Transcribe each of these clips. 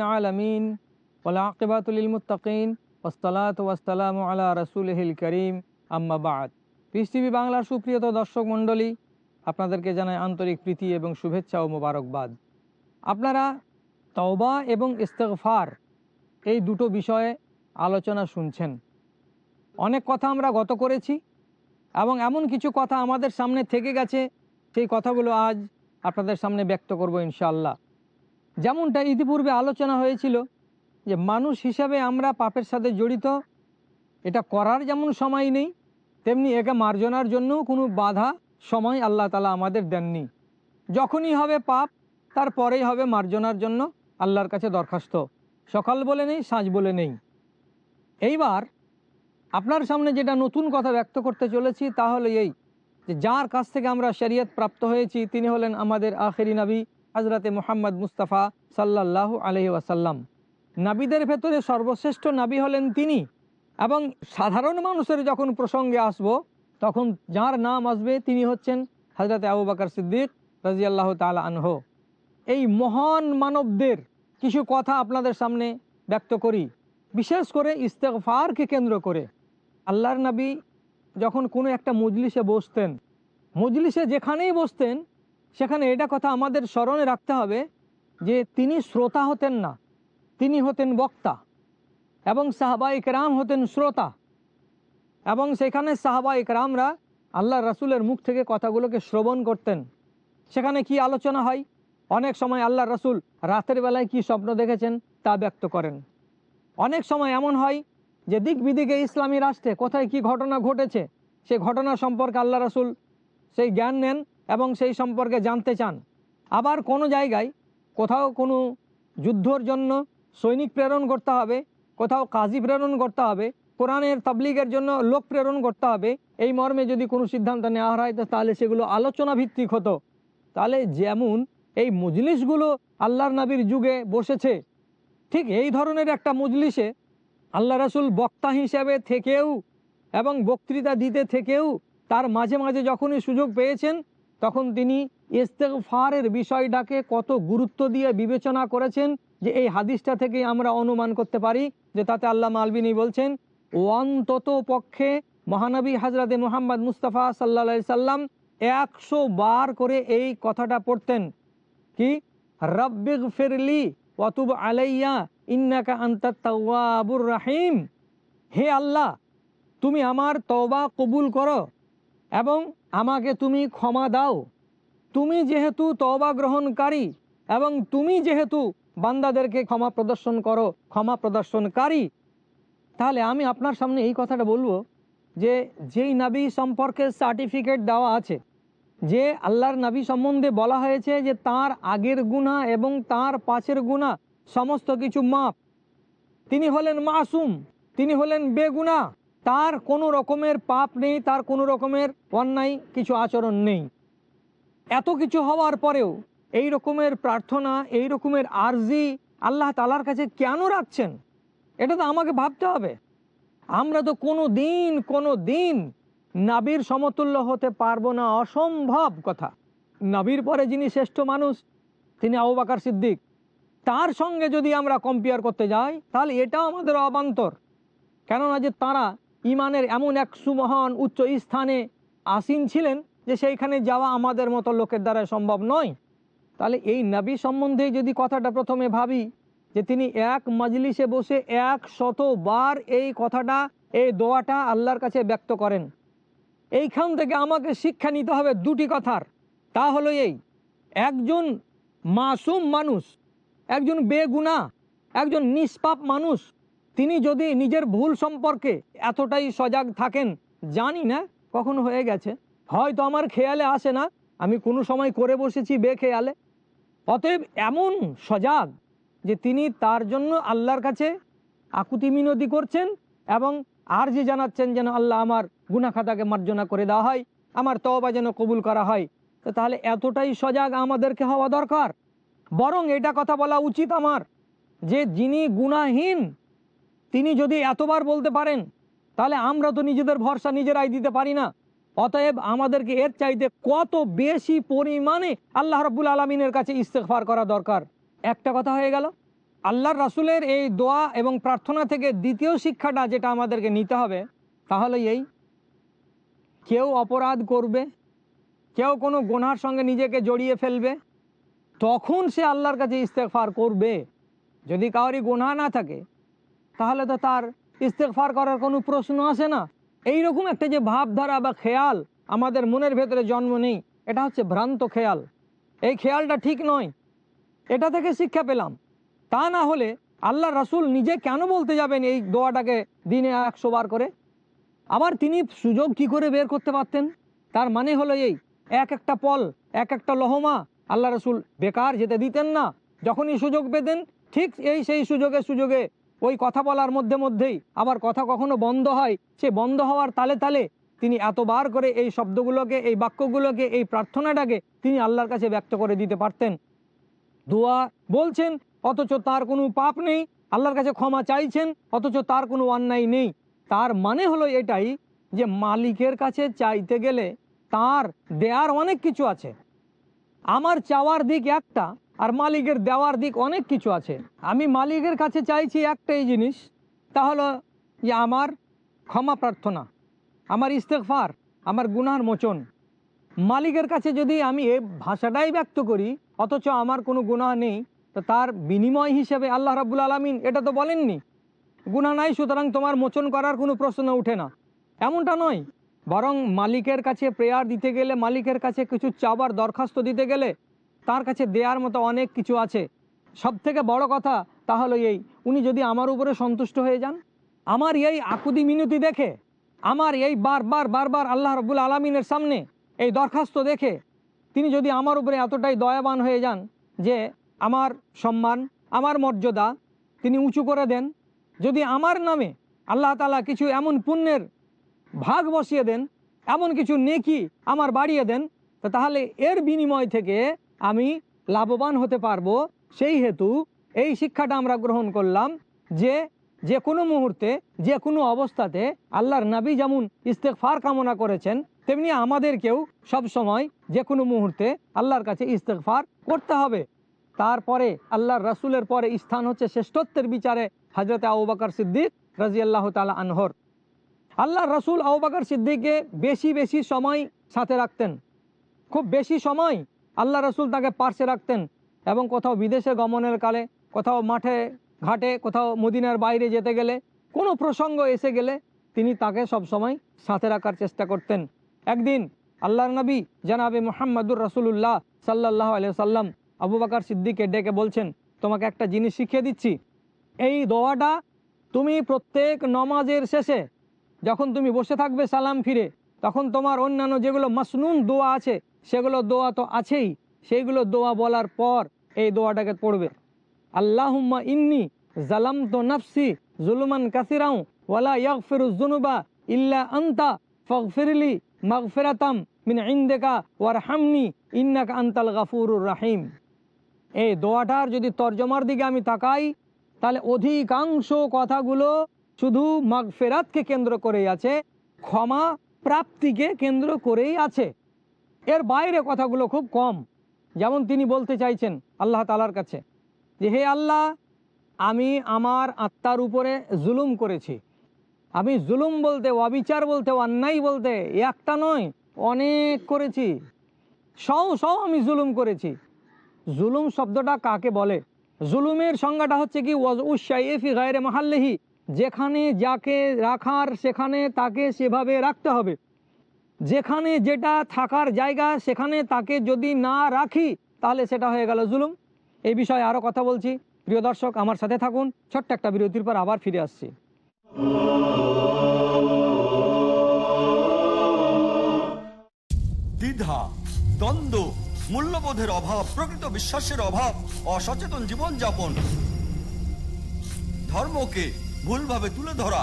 আলমিন মুতাকিন আলা রসুলহিল করিম আম্মাবাদ পিস বাংলার সুপ্রিয়ত দর্শক মণ্ডলী, আপনাদেরকে জানায় আন্তরিক প্রীতি এবং শুভেচ্ছা ও মোবারকবাদ। আপনারা তওবা এবং ইস্তেগফার এই দুটো বিষয়ে আলোচনা শুনছেন। অনেক কথা আমরা গত করেছি এবং এমন কিছু কথা আমাদের সামনে থেকে গেছে, সেই কথাগুলো আজ আপনাদের সামনে ব্যক্ত করব ইনশাআল্লাহ। যেমনটা ইতিপূর্বে আলোচনা হয়েছিল যে মানুষ হিসাবে আমরা পাপের সাথে জড়িত, এটা করার যেমন সময় নেই, তেমনি একে মার্জনার জন্যও কোনো বাধা সময় আল্লাহ তালা আমাদের দেননি। যখনই হবে পাপ, তারপরেই হবে মার্জনার জন্য আল্লাহর কাছে দরখাস্ত। সকাল বলে নেই সাঁঝ বলে নেই। এইবার আপনার সামনে যেটা নতুন কথা ব্যক্ত করতে চলেছি তা হলো এই যে যার কাছ থেকে আমরা শরিয়ত প্রাপ্ত হয়েছি, তিনি হলেন আমাদের আখেরি নবী হজরতে মোহাম্মদ মুস্তাফা সাল্লাহ আলহি ওয়াসাল্লাম। নাবিদের ভেতরে সর্বশ্রেষ্ঠ নাবি হলেন তিনি এবং সাধারণ মানুষের যখন প্রসঙ্গে আসব, তখন যার নাম আসবে তিনি হচ্ছেন হজরত আবু বাকর সিদ্দিক রাজিয়াল্লাহ তালা আনহ। এই মহান মানবদের কিছু কথা আপনাদের সামনে ব্যক্ত করি, বিশেষ করে ইস্তেকফারকে কেন্দ্র করে। আল্লাহর নবী যখন কোনো একটা মজলিসে বসতেন, মজলিসে যেখানেই বসতেন সেখানে এটা কথা আমাদের স্মরণে রাখতে হবে যে তিনি শ্রোতা হতেন না। তিনি হতেন বক্তা এবং সাহাবা ইকরাম হতেন শ্রোতা এবং সেখানে সাহাবা ইকরামরা আল্লাহ রাসুলের মুখ থেকে কথাগুলোকে শ্রবণ করতেন। সেখানে কি আলোচনা হয়? অনেক সময় আল্লাহ রাসুল রাতের বেলায় কি স্বপ্ন দেখেছেন তা ব্যক্ত করেন। অনেক সময় এমন হয় যে দিক বিদিকে ইসলামী রাষ্ট্রে কোথায় কি ঘটনা ঘটেছে সেই ঘটনা সম্পর্কে আল্লাহ রাসুল সেই জ্ঞান নেন এবং সেই সম্পর্কে জানতে চান। আবার কোনো জায়গায় কোথাও কোনো যুদ্ধর জন্য সৈনিক প্রেরণ করতে হবে, কোথাও কাজী প্রেরণ করতে হবে, কোরআনের তাবলিগের জন্য লোক প্রেরণ করতে হবে, এই মর্মে যদি কোনো সিদ্ধান্ত নেওয়া হয় তাহলে সেগুলো আলোচনা ভিত্তিক হতো। তাহলে যেমন এই মজলিসগুলো আল্লাহর নবীর যুগে বসেছে, ঠিক এই ধরনের একটা মজলিসে আল্লাহ রাসুল বক্তা হিসেবে থেকেও এবং বক্তৃতা দিতে থেকেও তার মাঝে মাঝে যখনই সুযোগ পেয়েছেন তখন তিনি ইস্তেকফারের বিষয়টাকে কত গুরুত্ব দিয়ে বিবেচনা করেছেন যে এই হাদিসটা থেকে আমরা অনুমান করতে পারি, যে তাতে আল্লাহ আলবিনী বলছেন অন্তত পক্ষে মহানবী হাজরাতে মোহাম্মদ মুস্তাফা সাল্লা সাল্লাম একশো বার করে এই কথাটা পড়তেন। কি? রব্বিগ ফিরলি ওয়াতুব আলাইয়া, ইন্নাকা আন্তাবুর রাহিম। হে আল্লাহ, তুমি আমার তবা কবুল করো এবং আমাকে তুমি ক্ষমা দাও। তুমি যেহেতু তবা গ্রহণকারী এবং তুমি যেহেতু বান্দাদেরকে ক্ষমা প্রদর্শন করো, ক্ষমা প্রদর্শনকারী, তাহলে আমি আপনার সামনে এই কথাটা বলব যে, যেই নাবি সম্পর্কে সার্টিফিকেট দেওয়া আছে, যে আল্লাহর নাবি সম্বন্ধে বলা হয়েছে যে, তার আগের গুণা এবং তার পাশের গুণা সমস্ত কিছু মাপ তিনি হলেন মাসুম, তিনি হলেন বেগুনা তার কোনো রকমের পাপ নেই, তার কোনো রকমের অন্যায় কিছু আচরণ নেই। এত কিছু হওয়ার পরেও এই রকমের প্রার্থনা, এই রকমের আর্জি আল্লাহ তালার কাছে কেন রাখছেন? এটা তো আমাকে ভাবতে হবে। আমরা তো কোনো দিন কোনো দিন নাবির সমতুল্য হতে পারব না, অসম্ভব কথা। নাবির পরে যিনি শ্রেষ্ঠ মানুষ, তিনি আবু বাকার সিদ্দিক। তার সঙ্গে যদি আমরা কম্পেয়ার করতে যাই, তাহলে এটাও আমাদের অবান্তর। কেননা যে তারা ইমানের এমন এক সুমহান উচ্চ স্থানে আসীন ছিলেন যে সেইখানে যাওয়া আমাদের মতো লোকের দ্বারা সম্ভব নয়। তাহলে এই নবী সম্বন্ধে যদি কথাটা প্রথমে ভাবি, যে তিনি এক মজলিসে বসে এক শতবার এই কথাটা, এই দোয়াটা আল্লাহর কাছে ব্যক্ত করেন। এইখান থেকে আমাকে শিক্ষা নিতে হবে দুটি কথার। তা হলো এই, একজন মাসুম মানুষ, একজন বেগুনা, একজন নিষ্পাপ মানুষ তিনি যদি নিজের ভুল সম্পর্কে এতটাই সজাগ থাকেন, জানি না কখন হয়ে গেছে। হয়তো আমার খেয়ালে আসে না, আমি কোনো সময় করে বসেছি বেখেয়ালে। অতএব এমন সজাগ যে তিনি তার জন্য আল্লাহর কাছে আকুতি মিনতি করছেন এবং আর যে জানাচ্ছেন যেন আল্লাহ আমার গুনাখাতাকে মার্জনা করে দেওয়া হয়, আমার তওবা যেন কবুল করা হয়। তো তাহলে এতটাই সজাগ আমাদেরকে হওয়া দরকার। বরং এটা কথা বলা উচিত আমার যে যিনি গুণাহীন তিনি যদি এতবার বলতে পারেন, তাহলে আমরা তো নিজেদের ভরসা নিজেরাই দিতে পারি না। অতএব আমাদেরকে এর চাইতে কত বেশি পরিমাণে আল্লাহ রব্বুল আলমিনের কাছে ইস্তেকফার করা দরকার? একটা কথা হয়ে গেল, আল্লাহর রাসুলের এই দোয়া এবং প্রার্থনা থেকে দ্বিতীয় শিক্ষাটা যেটা আমাদেরকে নিতে হবে তাহলে এই, কেউ অপরাধ করবে, কেউ কোনো গোনার সঙ্গে নিজেকে জড়িয়ে ফেলবে, তখন সে আল্লাহর কাছে ইস্তেকফার করবে। যদি কাউরই গোনা না থাকে তাহলে তো তার ইস্তেকফার করার কোনো প্রশ্ন আসে না। এই রকম একটা যে ভাবধারা বা খেয়াল আমাদের মনের ভেতরে জন্ম নেই, এটা হচ্ছে ভ্রান্ত খেয়াল। এই খেয়ালটা ঠিক নয়। এটা থেকে শিক্ষা পেলাম। তা না হলে আল্লাহ রাসূল নিজে কেন বলতে যাবেন এই দোয়াটাকে দিনে একশো বার করে? আবার তিনি সুযোগ কি করে বের করতে পারতেন? তার মানে হলো এই, এক একটা পল, এক একটা লহমা আল্লাহ রসুল বেকার যেতে দিতেন না। যখনই সুযোগ পেতেন, ঠিক এই সেই সুযোগে সুযোগে ওই কথা বলার মধ্যে মধ্যেই আবার কথা কখনো বন্ধ হয়, সে বন্ধ হওয়ার তালে তালে তিনি এতবার করে এই শব্দগুলোকে, এই বাক্যগুলোকে, এই প্রার্থনাটাকে তিনি আল্লাহর কাছে ব্যক্ত করে দিতে পারতেন। দোয়া বলছেন, অথচ তার কোনো পাপ নেই, আল্লাহর কাছে ক্ষমা চাইছেন, অথচ তার কোনো অন্যায় নেই। তার মানে হলো এটাই যে মালিকের কাছে চাইতে গেলে তার দেয়ার অনেক কিছু আছে। আমার চাওয়ার দিক একটা আর মালিকের দেওয়ার দিক অনেক কিছু আছে। আমি মালিকের কাছে চাইছি একটাই জিনিস, তা হলো যে আমার ক্ষমা প্রার্থনা, আমার ইস্তেকফার আমার গুনার মোচন। মালিকের কাছে যদি আমি এ ভাষাটাই ব্যক্ত করি, অথচ আমার কোনো গুনাহ নেই, তো তার বিনিময় হিসেবে আল্লাহ রাবুল আলমিন এটা তো বলেননি। গুনাহ নাই, সুতরাং তোমার মোচন করার কোনো প্রশ্ন উঠে না। এমনটা নয়। বরং মালিকের কাছে প্রেয়ার দিতে গেলে, মালিকের কাছে কিছু চাবার দরখাস্ত দিতে গেলে তার কাছে দেওয়ার মতো অনেক কিছু আছে। সব থেকে বড় কথা তাহলে এই, উনি যদি আমার উপরে সন্তুষ্ট হয়ে যান, আমার এই আকুতি মিনতি দেখে, আমার এই বারবার বারবার আল্লাহ রবুল আলমিনের সামনে এই দরখাস্ত দেখে, তিনি যদি আমার উপরে এতটাই দয়াবান হয়ে যান যে আমার সম্মান, আমার মর্যাদা তিনি উঁচু করে দেন, যদি আমার নামে আল্লাহ তালা কিছু এমন পুণ্যের ভাগ বসিয়ে দেন, এমন কিছু নেকি আমার বাড়িয়ে দেন তাহলে এর বিনিময় থেকে আমি লাভবান হতে পারব। সেই হেতু এই শিক্ষাটা আমরা গ্রহণ করলাম যে যে কোনো মুহূর্তে যে কোনো অবস্থাতে আল্লাহর নবী যেমন ইস্তেকফার কামনা করেছেন, তেমনি আমাদেরকেও সব সময় যে কোনো মুহূর্তে আল্লাহর কাছে ইস্তেকফার করতে হবে। তারপরে আল্লাহর রাসূলের পরে স্থান হচ্ছে শ্রেষ্ঠত্বের বিচারে হজরত আউবাকর সিদ্দিক রাজি আল্লাহ তালা আনহর। আল্লাহ রসুল আউবাকর সিদ্দিককে বেশি বেশি সময় সাথে রাখতেন। খুব বেশি সময় আল্লাহ রসুল তাকে পার্শ্বে রাখতেন এবং কোথাও বিদেশে গমনের কালে, কোথাও মাঠে, ঘাটে, কোথাও মদিনার বাইরে যেতে গেলে, কোনো প্রসঙ্গ এসে গেলে তিনি তাকে সব সময় সাথে রাখার চেষ্টা করতেন। একদিন আল্লাহর নবী জানাবে মোহাম্মদুর রসুল্লাহ সাল্লাহ সাল্লাম আবু বাকার সিদ্দিককে ডেকে বলছেন, তোমাকে একটা জিনিস শিখিয়ে দিচ্ছি। এই দোয়াটা তুমি প্রত্যেক নমাজের শেষে যখন তুমি বসে থাকবে সালাম ফিরে, তখন তোমার অন্যান্য যেগুলো মাসনুন দোয়া আছে সেগুলো দোয়া তো আছেই, সেইগুলো দোয়া বলার পর এই দোয়াটাকে পড়বে। আল্লাহুম্মা ইন্নি জালাম তো নফসি জুলুমান কাসিরাও ওয়ালা ইয়াগফিরুজ-জুনুবা ইল্লা আনতা ফাগফিরলি মাগফিরাতাম মিন ইনদিকা ওয়ারহামনি ইন্নাক আনতাল গাফুরুর রাহিম। এই দোয়াটার যদি তর্জমার দিকে আমি তাকাই, তাহলে অধিকাংশ কথাগুলো শুধু মাগফেরাতকে কেন্দ্র করেই আছে, ক্ষমা প্রাপ্তিকে কেন্দ্র করেই আছে। এর বাইরে কথাগুলো খুব কম। যেমন তিনি বলতে চাইছেন আল্লাহ তালার কাছে যে, হে আল্লাহ, আমি আমার আত্মার উপরে জুলুম করেছি। আমি জুলুম বলতে, অবিচার বলতে, অন্যায় বলতে, একটা নয়, অনেক করেছি। সও সও আমি জুলুম করেছি। জুলুম শব্দটা কাকে বলে? জুলুমের সংজ্ঞাটা হচ্ছে কি উৎসাইফি গায়রে মাহাল্লেহি, যেখানে যাকে রাখার, সেখানে তাকে সেভাবে রাখতে হবে। যেখানে যেটা থাকার জায়গা, সেখানে তাকে যদি না রাখি, তাহলে সেটা হয়ে গেল জুলুম। এই বিষয়ে আরও কথা বলছি। প্রিয় দর্শক, আমার সাথে থাকুন। ছোট্ট একটা বিরতির পর আবার ফিরে আসছি। দ্বিধা, দ্বন্দ্ব, মূল্যবোধের অভাব, প্রকৃত বিশ্বাসের অভাব, অসচেতন জীবনযাপন। ধর্মকে ভুলভাবে তুলে ধরা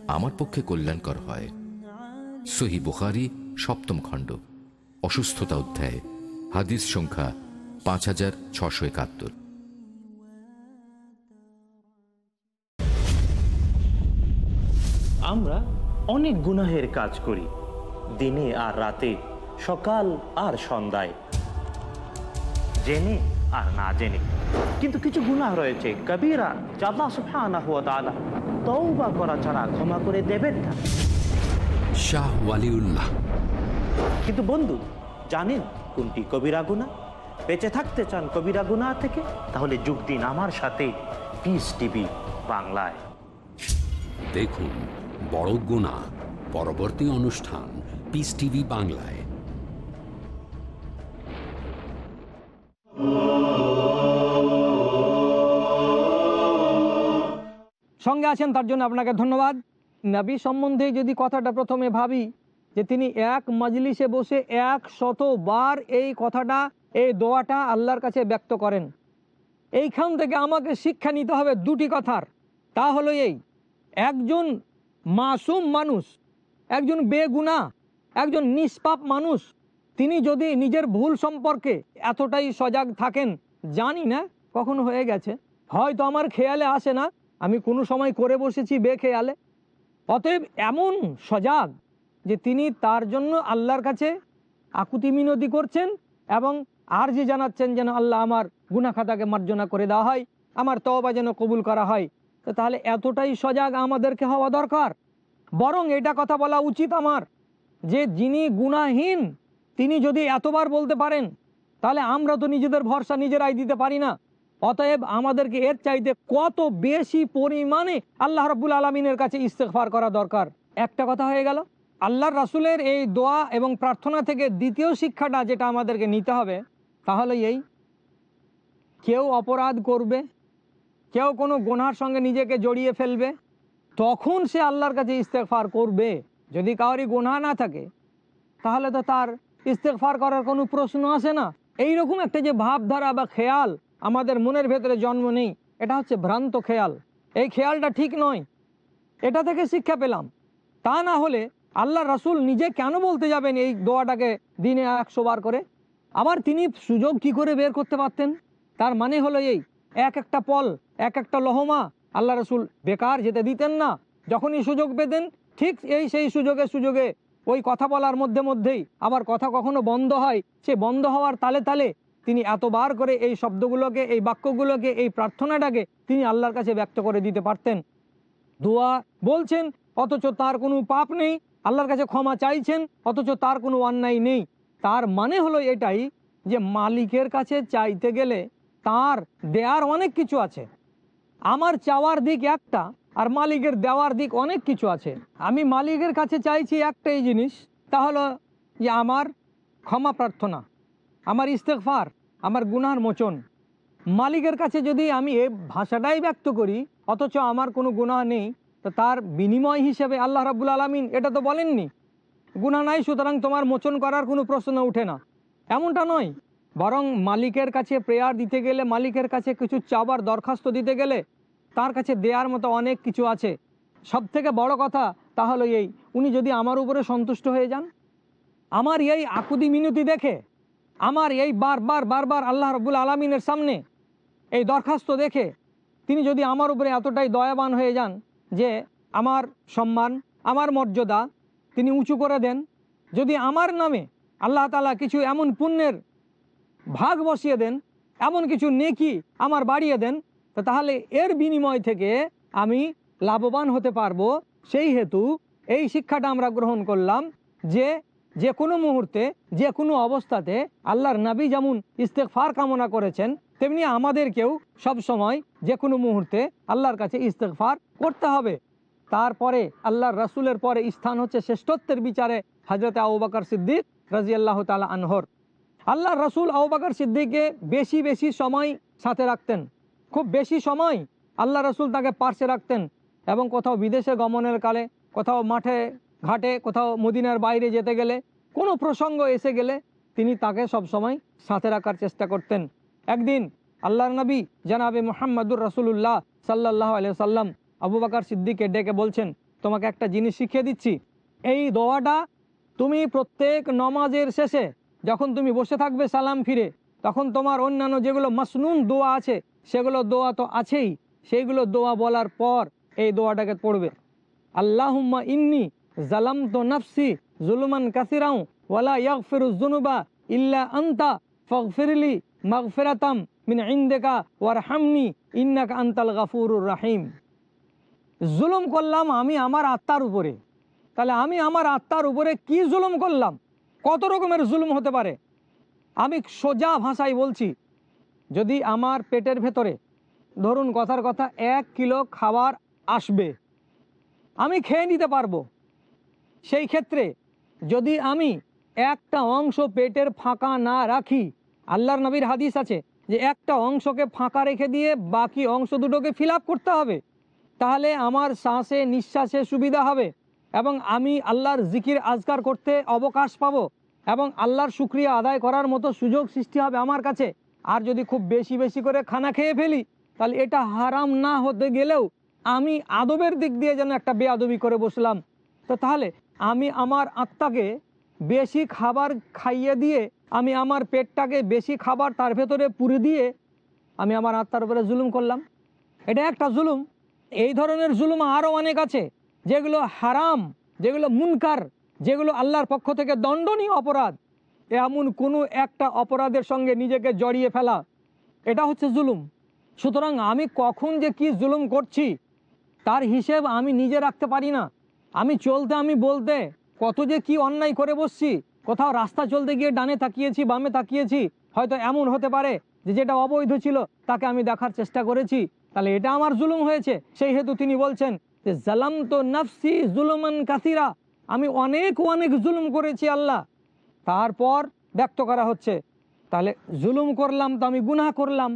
আমার পক্ষে কল্যাণকর হয়। সহি বুখারি, সপ্তম খণ্ড, অসুস্থতা অধ্যায়, হাদিস সংখ্যা পাঁচ হাজার ছশো একাত্তর। আমরা অনেক গুনাহের কাজ করি, দিনে আর রাতে, সকাল আর সন্ধ্যায়, জেনে আর না জেনে। কিন্তু কিছু গুনাহ রয়েছে, কবিরা জাল্লা সুবহানাহু ওয়া তাআলা তওবা করা ছাড়া ক্ষমা করে দেবেন না। শাহ ওয়ালিউল্লাহ। কিন্তু বন্ধু জানেন কোনটি কবিরা গুনাহ বেঁচে থাকতে চান কবিরা গুনাহ থেকে তাহলে যোগ দিন আমার সাথে। পিস টিভি বাংলায়। দেখুন বড় গুণা পরবর্তী অনুষ্ঠান পিস টিভি বাংলায়। সঙ্গে আছেন, তার জন্য আপনাকে ধন্যবাদ। নবী সম্বন্ধে যদি কথাটা প্রথমে ভাবি, যে তিনি এক মজলিসে বসে এক শতবার এই কথাটা, এই দোয়াটা আল্লাহর কাছে ব্যক্ত করেন। এইখান থেকে আমাকে শিক্ষা নিতে হবে দুটি কথার। তা হলো এই, একজন মাসুম মানুষ, একজন বেগুনা, একজন নিষ্পাপ মানুষ, তিনি যদি নিজের ভুল সম্পর্কে এতটাই সজাগ থাকেন, জানি না কখনো হয়ে গেছে। হয়তো আমার খেয়ালে আসে না আমি কোনো সময় করে বসেছি বেখেয়ালে। অতএব এমন সজাগ যে তিনি তার জন্য আল্লাহর কাছে আকুতি মিনতি করছেন এবং আর যে জানাচ্ছেন যেন আল্লাহ আমার গুনাখাতাকে মার্জনা করে দেওয়া হয়, আমার তওবা যেন কবুল করা হয়। তো তাহলে এতটাই সজাগ আমাদেরকে হওয়া দরকার। বরং এটা কথা বলা উচিত আমার যে যিনি গুণাহীন তিনি যদি এতবার বলতে পারেন, তাহলে আমরা তো নিজেদের ভরসা নিজেরাই দিতে পারি না। অতএব আমাদেরকে এর চাইতে কত বেশি পরিমাণে আল্লাহ রব্বুল আলমিনের কাছে ইস্তেকফার করা দরকার? একটা কথা হয়ে গেল, আল্লাহর রাসুলের এই দোয়া এবং প্রার্থনা থেকে দ্বিতীয় শিক্ষাটা যেটা আমাদেরকে নিতে হবে, তাহলে এই, কেউ অপরাধ করবে, কেউ কোনো গোনার সঙ্গে নিজেকে জড়িয়ে ফেলবে, তখন সে আল্লাহর কাছে ইস্তেকফার করবে। যদি কাউরি গোনা না থাকে, তাহলে তো তার ইস্তেকফার করার কোনো প্রশ্ন আসে না। এইরকম একটা যে ভাবধারা বা খেয়াল আমাদের মনের ভেতরে জন্ম নেই, এটা হচ্ছে ভ্রান্ত খেয়াল। এই খেয়ালটা ঠিক নয়। এটা থেকে শিক্ষা পেলাম। তা না হলে আল্লাহ রাসুল নিজে কেন বলতে যাবেন এই দোয়াটাকে দিনে একশো বার করে? আবার তিনি সুযোগ কি করে বের করতে পারতেন? তার মানে হলো এই, এক একটা পল, এক একটা লহমা আল্লাহ রসুল বেকার যেতে দিতেন না। যখনই সুযোগ পেতেন, ঠিক এই সেই সুযোগে সুযোগে ওই কথা বলার মধ্যে মধ্যেই আবার কথা কখনো বন্ধ হয়, সে বন্ধ হওয়ার তালে তালে তিনি এতবার করে এই শব্দগুলোকে, এই বাক্যগুলোকে, এই প্রার্থনাটাকে তিনি আল্লাহর কাছে ব্যক্ত করে দিতে পারতেন। দোয়া বলছেন, অথচ তার কোনো পাপ নেই, আল্লাহর কাছে ক্ষমা চাইছেন, অথচ তার কোনো অন্যায় নেই। তার মানে হলো এটাই যে মালিকের কাছে চাইতে গেলে তার দেয়ার অনেক কিছু আছে। আমার চাওয়ার দিক একটা, আর মালিকের দেওয়ার দিক অনেক কিছু আছে। আমি মালিকের কাছে চাইছি একটাই জিনিস, তা হলো যে আমার ক্ষমা প্রার্থনা। আমার ইস্তেকফার আমার গুনার মোচন। মালিকের কাছে যদি আমি এ ভাষাটাই ব্যক্ত করি, অথচ আমার কোনো গুনাহ নেই, তো তার বিনিময় হিসেবে আল্লাহ রাবুল আলমিন এটা তো বলেননি। গুনাহ নাই, সুতরাং তোমার মোচন করার কোনো প্রশ্ন উঠে না। এমনটা নয়। বরং মালিকের কাছে প্রেয়ার দিতে গেলে, মালিকের কাছে কিছু চাবার দরখাস্ত দিতে গেলে, তার কাছে দেওয়ার মতো অনেক কিছু আছে। সব থেকে বড় কথা তাহলে এই, উনি যদি আমার উপরে সন্তুষ্ট হয়ে যান, আমার এই আকুদি মিনতি দেখে আমার এই বারবার বারবার আল্লাহ রবুল আলমিনের সামনে এই দরখাস্ত দেখে তিনি যদি আমার উপরে এতটাই দয়াবান হয়ে যান যে আমার সম্মান, আমার মর্যাদা তিনি উঁচু করে দেন, যদি আমার নামে আল্লাহ তালা কিছু এমন পুণ্যের ভাগ বসিয়ে দেন, এমন কিছু নেকি আমার বাড়িয়ে দেন, তো তাহলে এর বিনিময় থেকে আমি লাভবান হতে পারব। সেই হেতু এই শিক্ষাটা আমরা গ্রহণ করলাম যে যে কোনো মুহূর্তে, যে কোনো অবস্থাতে আল্লাহর নবী যেমন ইস্তেকফার কামনা করেছেন, তেমনি আমাদেরকেও সব সময় যে কোনো মুহূর্তে আল্লাহর কাছে ইস্তেকফার করতে হবে। তারপরে আল্লাহর রসুলের পরে স্থান হচ্ছে শ্রেষ্ঠত্বের বিচারে হজরত আউবাকর সিদ্দিক রাজি আল্লাহ তালা আনহর। আল্লাহ রসুল আউবাকর সিদ্দিককে বেশি বেশি সময় সাথে রাখতেন। খুব বেশি সময় আল্লাহ রসুল তাকে পার্শ্বে রাখতেন এবং কোথাও বিদেশে গমনের কালে, কোথাও মাঠে ঘাটে কোথাও মদিনার বাইরে যেতে গেলে, কোনো প্রসঙ্গ এসে গেলে তিনি তাকে সব সময় সাথে রাখার চেষ্টা করতেন। একদিন আল্লাহর নবী জানাবে মোহাম্মদুর রসুল্লাহ সাল্লাহ আলিয়া সাল্লাম আবু বাকার সিদ্দিককে ডেকে বলছেন, তোমাকে একটা জিনিস শিখিয়ে দিচ্ছি। এই দোয়াটা তুমি প্রত্যেক নমাজের শেষে যখন তুমি বসে থাকবে সালাম ফিরে, তখন তোমার অন্যান্য যেগুলো মাসনুন দোয়া আছে, সেগুলো দোয়া তো আছেই। সেইগুলো দোয়া বলার পর এই দোয়াটাকে পড়বে। আল্লাহুম্মা ইন্নি জালাম তো নফসি জুলুমান কাসিরাও ওয়ালা ইয়াগফিরু যুনুবা ইল্লা আনতা ফাগফিরলি মাগফিরাতাম মিন ইনদিকা ওয়ারহামনি ইন্নাকা আনতাল গাফুরুর রাহিম। জুলুম করলাম আমি আমার আত্মার উপরে। তাহলে আমি আমার আত্মার উপরে কি জুলুম করলাম? কত রকমের জুলুম হতে পারে? আমি সোজা ভাষায় বলছি, যদি আমার পেটের ভেতরে, ধরুন কথার কথা, এক কিলো খাবার আসবে, আমি খেয়ে নিতে পারব। সেই ক্ষেত্রে যদি আমি একটা অংশ পেটের ফাঁকা না রাখি, আল্লাহর নবীর হাদিস আছে যে একটা অংশকে ফাঁকা রেখে দিয়ে বাকি অংশ দুটোকে ফিল করতে হবে, তাহলে আমার শ্বাসে নিঃশ্বাসে সুবিধা হবে এবং আমি আল্লাহর জিকির আজকার করতে অবকাশ পাব এবং আল্লাহর শুক্রিয়া আদায় করার মতো সুযোগ সৃষ্টি হবে আমার কাছে। আর যদি খুব বেশি বেশি করে খানা খেয়ে ফেলি, তাহলে এটা হারাম না হতে গেলেও আমি আদবের দিক দিয়ে যেন একটা বেআদবি করে বসলাম। তো তাহলে আমি আমার আত্মাকে বেশি খাবার খাইয়ে দিয়ে, আমি আমার পেটটাকে বেশি খাবার তার ভেতরে পুরে দিয়ে আমি আমার আত্মার উপরে জুলুম করলাম। এটা একটা জুলুম। এই ধরনের জুলুম আরও অনেক আছে, যেগুলো হারাম, যেগুলো মুনকার, যেগুলো আল্লাহর পক্ষ থেকে দণ্ডনীয় অপরাধ। এমন কোনো একটা অপরাধের সঙ্গে নিজেকে জড়িয়ে ফেলা, এটা হচ্ছে জুলুম। সুতরাং আমি কখন যে কি জুলুম করছি, তার হিসেব আমি নিজে রাখতে পারি না। আমি চলতে, আমি বলতে, কত যে কি অন্যায় করে বসছি। কোথাও রাস্তা চলতে গিয়ে ডানে তাকিয়েছি, বামে তাকিয়েছি, হয়তো এমন হতে পারে যে যেটা অবৈধ ছিল, তাকে আমি দেখার চেষ্টা করেছি। তাহলে এটা আমার জুলুম হয়েছে। সেই হেতু তিনি বলছেন যে জালাম তো নাফসি জুলুমান কাসিরা। আমি অনেক অনেক জুলুম করেছি আল্লাহ। তারপর ব্যক্ত করা হচ্ছে, তাহলে জুলুম করলাম তো আমি গুনাহ করলাম।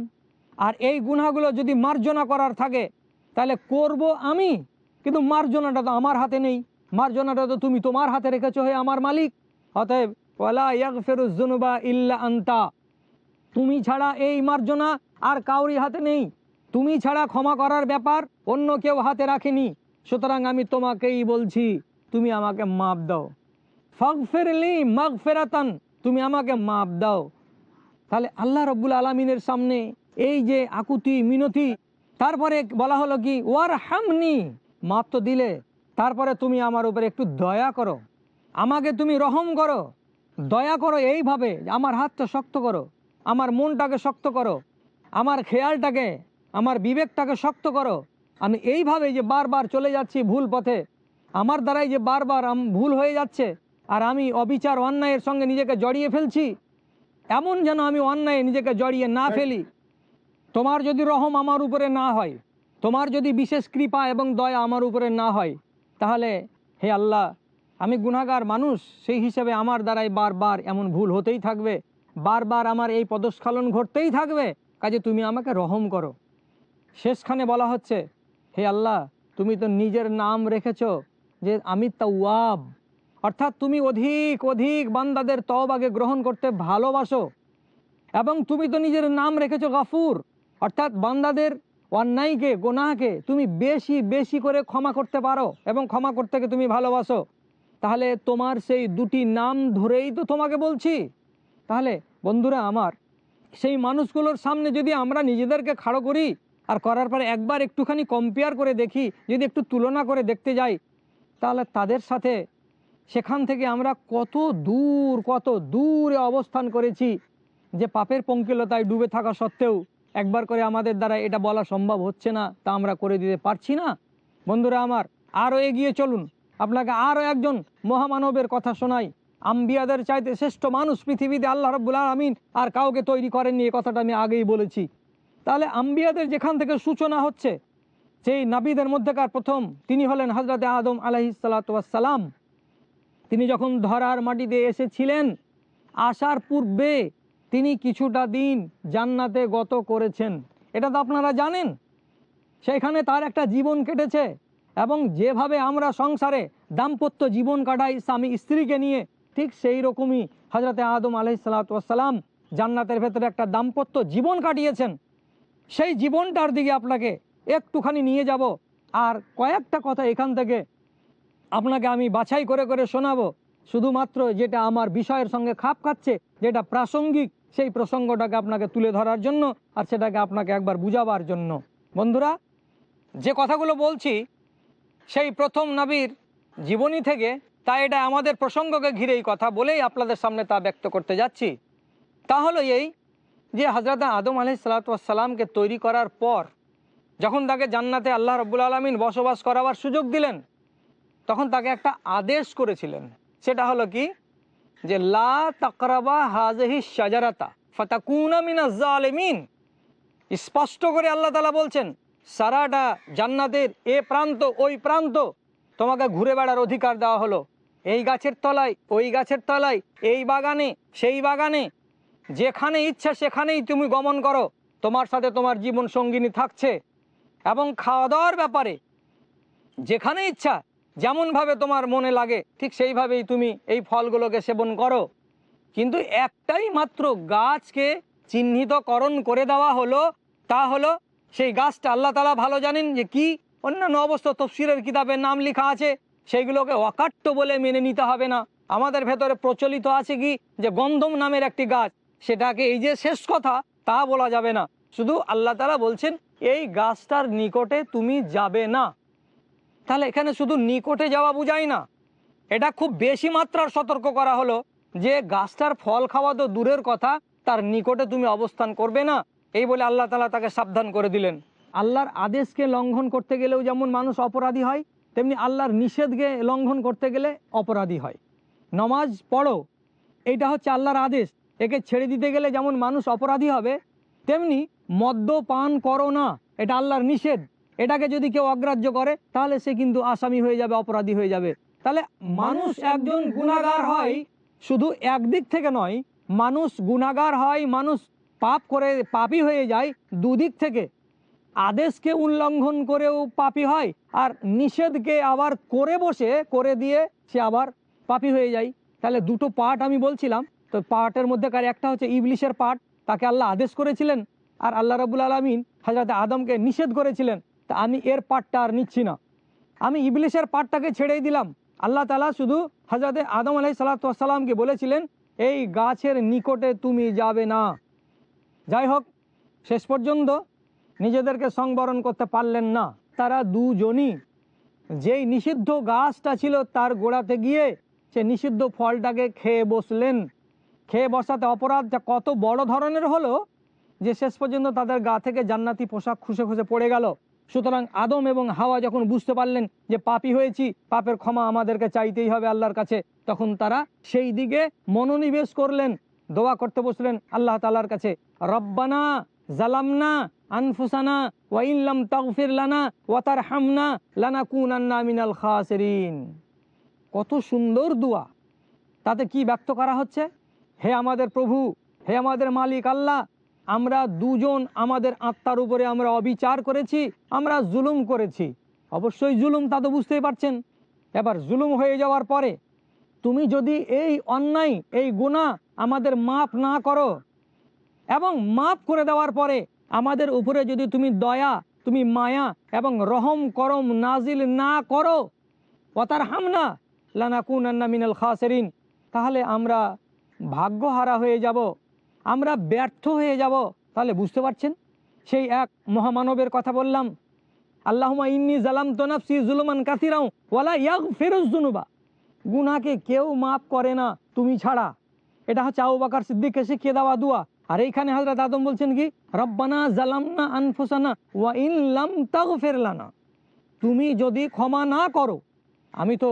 আর এই গুনাহগুলো যদি মার্জনা করার থাকে, তাহলে করব আমি। কিন্তু মার্জনাটা তো আমার হাতে নেই। মার্জনাটা তো তুমি তোমার হাতে রেখেছো হে আমার মালিক। অতএব, ওয়ালা ইয়াগফিরুজ-যুনুবা ইল্লা আনতা। তুমি ছাড়া এই মার্জনা আর কাউরি হাতে নেই। তুমি ছাড়া ক্ষমা করার ব্যাপার অন্য কেউ হাতে রাখেনি। সুতরাং আমি তোমাকেই বলছি, তুমি আমাকে মাপ দাও। ফগফিরলি মাগফিরাতান, তুমি আমাকে মাপ দাও। তাহলে আল্লাহ রব্বুল আলমিনের সামনে এই যে আকুতি মিনতি, তারপরে বলা হলো কি ওয়ার হামনি মাপ তো দিলে তারপরে তুমি আমার উপরে একটু দয়া করো। আমাকে তুমি রহম করো। দয়া করো এইভাবে আমার হাতটা শক্ত করো আমার মনটাকে শক্ত করো আমার খেয়ালটাকে আমার বিবেকটাকে শক্ত করো। আমি এইভাবে যে বারবার চলে যাচ্ছি ভুল পথে আমার দ্বারাই যে বারবার আম- ভুল হয়ে যাচ্ছে আর আমি অবিচার অন্যায়ের সঙ্গে নিজেকে জড়িয়ে ফেলছি এমন যেন আমি অন্যায় নিজেকে জড়িয়ে না ফেলি। তোমার যদি রহম আমার উপরে না হয় তোমার যদি বিশেষ কৃপা এবং দয়া আমার উপরে না হয়, তাহলে হে আল্লাহ, আমি গুনাগার মানুষ, সেই হিসেবে আমার দ্বারাই বারবার এমন ভুল হতেই থাকবে, বারবার আমার এই পদস্খলন ঘটতেই থাকবে, কাজে তুমি আমাকে রহম করো। শেষখানে বলা হচ্ছে, হে আল্লাহ, তুমি তো নিজের নাম রেখেছ যে আমি তাওয়াব, অর্থাৎ তুমি অধিক অধিক বান্দাদের তওবাকে গ্রহণ করতে ভালোবাসো, এবং তুমি তো নিজের নাম রেখেছো গাফুর, অর্থাৎ বান্দাদের অন্যায়কে, গোনাহকে তুমি বেশি বেশি করে ক্ষমা করতে পারো এবং ক্ষমা করতে তুমি ভালোবাসো। তাহলে তোমার সেই দুটি নাম ধরেই তো তোমাকে বলছি। তাহলে বন্ধুরা আমার, সেই মানুষগুলোর সামনে যদি আমরা নিজেদেরকে খাড়ো করি আর করার পরে একবার একটুখানি কম্পেয়ার করে দেখি, যদি একটু তুলনা করে দেখতে যাই, তাহলে তাদের সাথে সেখান থেকে আমরা কত দূর, কত দূরে অবস্থান করেছি যে পাপের পঙ্কিলতায় ডুবে থাকা সত্ত্বেও। একবার করে আমাদের দ্বারা এটা বলা সম্ভব হচ্ছে না, তা আমরা করে দিতে পারছি না। বন্ধুরা আমার আরও এগিয়ে চলুন। আপনাকে আরও একজন মহামানবের কথা শোনাই। আম্বিয়াদের চাইতে শ্রেষ্ঠ মানুষ পৃথিবীতে আল্লাহ রব্বুল আলমিন, আর কাউকে তৈরি করেননি এ কথাটা আমি আগেই বলেছি। তাহলে আম্বিয়াদের যেখান থেকে সূচনা হচ্ছে সেই নাবিদের মধ্যেকার প্রথম, তিনি হলেন হজরতে আদম আলহিসাল্লাম তিনি যখন ধরার মাটিতে এসেছিলেন, আসার পূর্বে তিনি কিছুটা দিন জান্নাতে গত করেছেন। এটা তো আপনারা জানেন। সেখানে তার একটা জীবন কেটেছে এবং যেভাবে আমরা সংসারে দাম্পত্য জীবন কাটাই স্বামী স্ত্রীকে নিয়ে, ঠিক সেই রকমই হজরতে আদম আলহিসাল্লাম জান্নাতের ভেতরে একটা দাম্পত্য জীবন কাটিয়েছেন। সেই জীবনটার দিকে আপনাকে একটুখানি নিয়ে যাব আর কয়েকটা কথা এখান থেকে আপনাকে আমি বাছাই করে করে শোনাবো। শুধুমাত্র যেটা আমার বিষয়ের সঙ্গে খাপ খাচ্ছে, যেটা প্রাসঙ্গিক সেই প্রসঙ্গটাকে আপনাকে তুলে ধরার জন্য আর সেটাকে আপনাকে একবার বুঝাবার জন্য। বন্ধুরা, যে কথাগুলো বলছি, সেই প্রথম নবীর জীবনী থেকে তা এটা আমাদের প্রসঙ্গকে ঘিরেই কথা বলেই আপনাদের সামনে তা ব্যক্ত করতে যাচ্ছি। তা হলো এই যে হজরত আদম আলি সালাতামকে তৈরি করার পর, যখন তাকে জান্নাতে আল্লাহ রব্বুল আলমিন বসবাস করাবার সুযোগ দিলেন, তখন তাকে একটা আদেশ করেছিলেন। সেটা হলো কি? যে, লা তাকরাবা সাজারাতা স্পষ্ট করে আল্লাহ তালা বলছেন, সারাটা জান্নাতের এ প্রান্ত, ওই প্রান্ত তোমাকে ঘুরে বেড়ার অধিকার দেওয়া হলো। এই গাছের তলায়, ওই গাছের তলায়, এই বাগানে, সেই বাগানে। যেখানে ইচ্ছা সেখানেই তুমি গমন করো। তোমার সাথে তোমার জীবন সঙ্গিনী থাকছে এবং খাওয়া দাওয়ার ব্যাপারে যেখানে ইচ্ছা যেমনভাবে তোমার মনে লাগে, ঠিক সেইভাবেই তুমি এই ফলগুলোকে সেবন করো। কিন্তু একটাই মাত্র গাছকে চিহ্নিতকরণ করে দেওয়া হলো, তা হলো সেই গাছটা আল্লাহ তালা ভালো জানেন যে কি? অন্যান্য অবস্থা তফসিরের কিতাবের নাম লেখা আছে, সেইগুলোকে অকাট্য বলে মেনে নিতে হবে না। আমাদের ভেতরে প্রচলিত আছে কি? যে গন্ধম নামের একটি গাছ, সেটাকে এই যে শেষ কথা, তা বলা যাবে না। শুধু আল্লাহ তালা বলছেন, এই গাছটার নিকটে তুমি যাবে না। তাহলে এখানে শুধু নিকটে যাওয়া বুঝাই না, এটা খুব বেশি মাত্রার সতর্ক করা হলো যে গাছটার ফল খাওয়া তো দূরের কথা, তার নিকটে তুমি অবস্থান করবে না, এই বলে আল্লাহ তালা তাকে সাবধান করে দিলেন। আল্লাহর আদেশকে লঙ্ঘন করতে গেলেও যেমন মানুষ অপরাধী হয়, তেমনি আল্লাহর নিষেধকে লঙ্ঘন করতে গেলে অপরাধী হয়। নমাজ পড়ো, এইটা হচ্ছে আল্লাহর আদেশ, একে ছেড়ে দিতে গেলে যেমন মানুষ অপরাধী হবে, তেমনি মদ্য পান করো না, এটা আল্লাহর নিষেধ। এটাকে যদি কেউ অগ্রাহ্য করে, তাহলে সে কিন্তু আসামি হয়ে যাবে, অপরাধী হয়ে যাবে। তাহলে মানুষ একজন গুণাগার হয় শুধু একদিক থেকে নয়, মানুষ গুণাগার হয়, মানুষ পাপ করে, পাপি হয়ে যায় দুদিক থেকে। আদেশকে উল্লঙ্ঘন করেও পাপি হয়, আর নিষেধকে আবার করে বসে, করে দিয়ে সে আবার পাপি হয়ে যায়। তাহলে দুটো পার্ট আমি বলছিলাম, তো পার্টের মধ্যেকার একটা হচ্ছে ইবলিশের পার্ট, তাকে আল্লাহ আদেশ করেছিলেন, আর আল্লাহ রাবুল আলমিন হাজরত আদমকে নিষেধ করেছিলেন। তা আমি এর পার্টটা আর নিচ্ছি না। আমি ইবলিশের পাটটাকে ছেড়েই দিলাম। আল্লাহ তালা শুধু হাজরতে আদম আলাই সাল্লাতামকে বলেছিলেন, এই গাছের নিকটে তুমি যাবে না। যাই হোক, শেষ পর্যন্ত নিজেদেরকে সংবরণ করতে পারলেন না। তারা দুজনই যেই নিষিদ্ধ গাছটা ছিল তার গোড়াতে গিয়ে সে নিষিদ্ধ ফলটাকে খেয়ে বসলেন। খেয়ে বসাতে অপরাধটা কত বড় ধরনের হলো যে শেষ পর্যন্ত তাদের গা থেকে জান্নাতি পোশাক খুশে খুশে পড়ে গেল। সুতরাং আদম এবং হাওয়া যখন বুঝতে পারলেন যে পাপি হয়েছি, পাপের ক্ষমা আমাদেরকে চাইতেই হবে আল্লাহর কাছে, তখন তারা সেই দিকে মনোনিবেশ করলেন, দোয়া করতে বসলেন আল্লাহ তালার কাছে, রব্বানা জালামনা আনফুসানা ওয়াইল্লাম তাগফির লানা ওয়াতার হামনা লানা কুনান্না মিনাল খাসেরিন। কত সুন্দর দোয়া। তাতে কি ব্যক্ত করা হচ্ছে? হে আমাদের প্রভু, হে আমাদের মালিক আল্লাহ আমরা দুজন আমাদের আত্মার উপরে আমরা অবিচার করেছি, আমরা জুলুম করেছি। অবশ্যই জুলুম তা তো বুঝতেই পারছেন। এবার জুলুম হয়ে যাওয়ার পরে তুমি যদি এই অন্যায়, এই গুণা আমাদের মাফ না করো এবং মাফ করে দেওয়ার পরে আমাদের উপরে যদি তুমি দয়া, তুমি মায়া এবং রহম, করম নাজিল না করো অতার হামনা লানাকুনান্না মিনাল খাসেরিন, তাহলে আমরা ভাগ্যহারা হয়ে যাব। আমরা ব্যর্থ হয়ে যাব, তাহলে বুঝতে পারছেন? সেই এক মহামানবের কথা বললাম। আল্লাহুমা ইন্নি জালাম তো নাফসি জুলুমান কাসিরাও ওয়ালা ইয়াগ ফেরুজ জুনুবা গুনাকে কেউ মাফ করে না, তুমি ছাড়া। এটা হচ্ছে আবু বাকার সিদ্দিককে শিখিয়ে দেওয়া দুয়া। আর এইখানে হজরত আদম বলছেন কি? রব্বানা জালামনা আনফুসানা ওয়া ইন লাম তাগফির লানা। তুমি যদি ক্ষমা না করো, আমি তো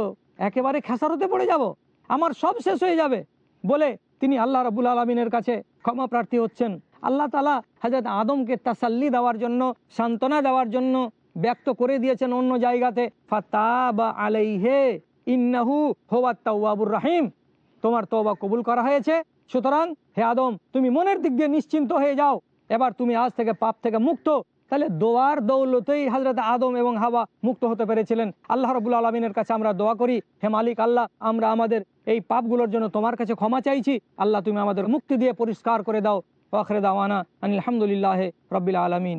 একেবারে খেসারতে পড়ে যাব। আমার সব শেষ হয়ে যাবে। বলে তিনি আল্লাহ রাবুল আলমিনের কাছে ক্ষমা প্রার্থী হচ্ছেন। আল্লাহ তালা হাজরত আদমকে তাসাল্লি দেওয়ার জন্য, সান্ত্বনা দেওয়ার জন্য ব্যক্ত করে দিয়েছেন অন্য জায়গাতে। ফাতাবা আলাইহে, ইন্নাহু হোয়াত তাওয়াবুর রাহিম। তোমার তওবা কবুল করা হয়েছে। সুতরাং হে আদম, তুমি মনের দিক দিয়ে নিশ্চিন্ত হয়ে যাও। এবার তুমি আজ থেকে পাপ থেকে মুক্ত। তাহলে দোয়ার দৌলতেই হাজরত আদম এবং হাওয়া মুক্ত হতে পেরেছিলেন। আল্লাহ রবুল আলমিনের কাছে আমরা দোয়া করি, হে মালিক আল্লাহ, আমরা আমাদের এই পাপগুলোর জন্য তোমার কাছে ক্ষমা চাইছি। আল্লাহ, তুমি আমাদের মুক্তি দিয়ে পরিষ্কার করে দাও। ওয়াখরে দাওয়ানা আলহামদুলিল্লাহ রবিল আলমিন।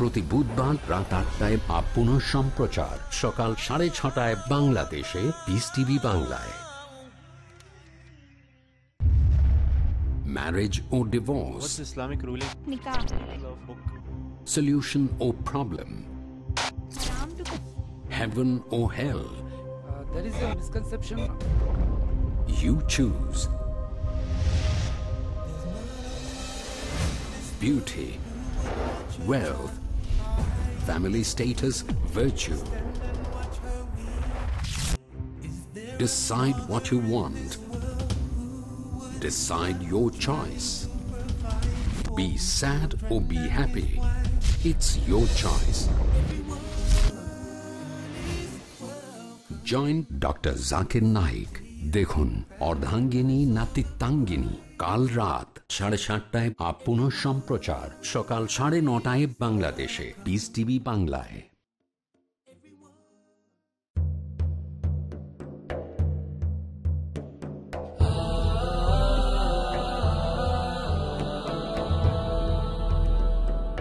প্রতি বুধবার রাত আটটায় বা পুনঃ সম্প্রচার সকাল সাড়ে ছটায় বাংলাদেশে পিস টিভি বাংলায় marriage O divorce? Nikah. solution or problem heaven or hell there is a misconception. You choose. Beauty, wealth, family status, virtue. Decide what you want. Decide your choice. Be sad or be happy. It's your choice. Joint doctor Zakir Naik দেখুন অর্ধাঙ্গিনী নাতিত্বাঙ্গিনী কাল রাত সাড়ে সাতটায় up সম্প্রচার সকাল সাড়ে নটায় বাংলাদেশে। বিস টিভি বাংলায়।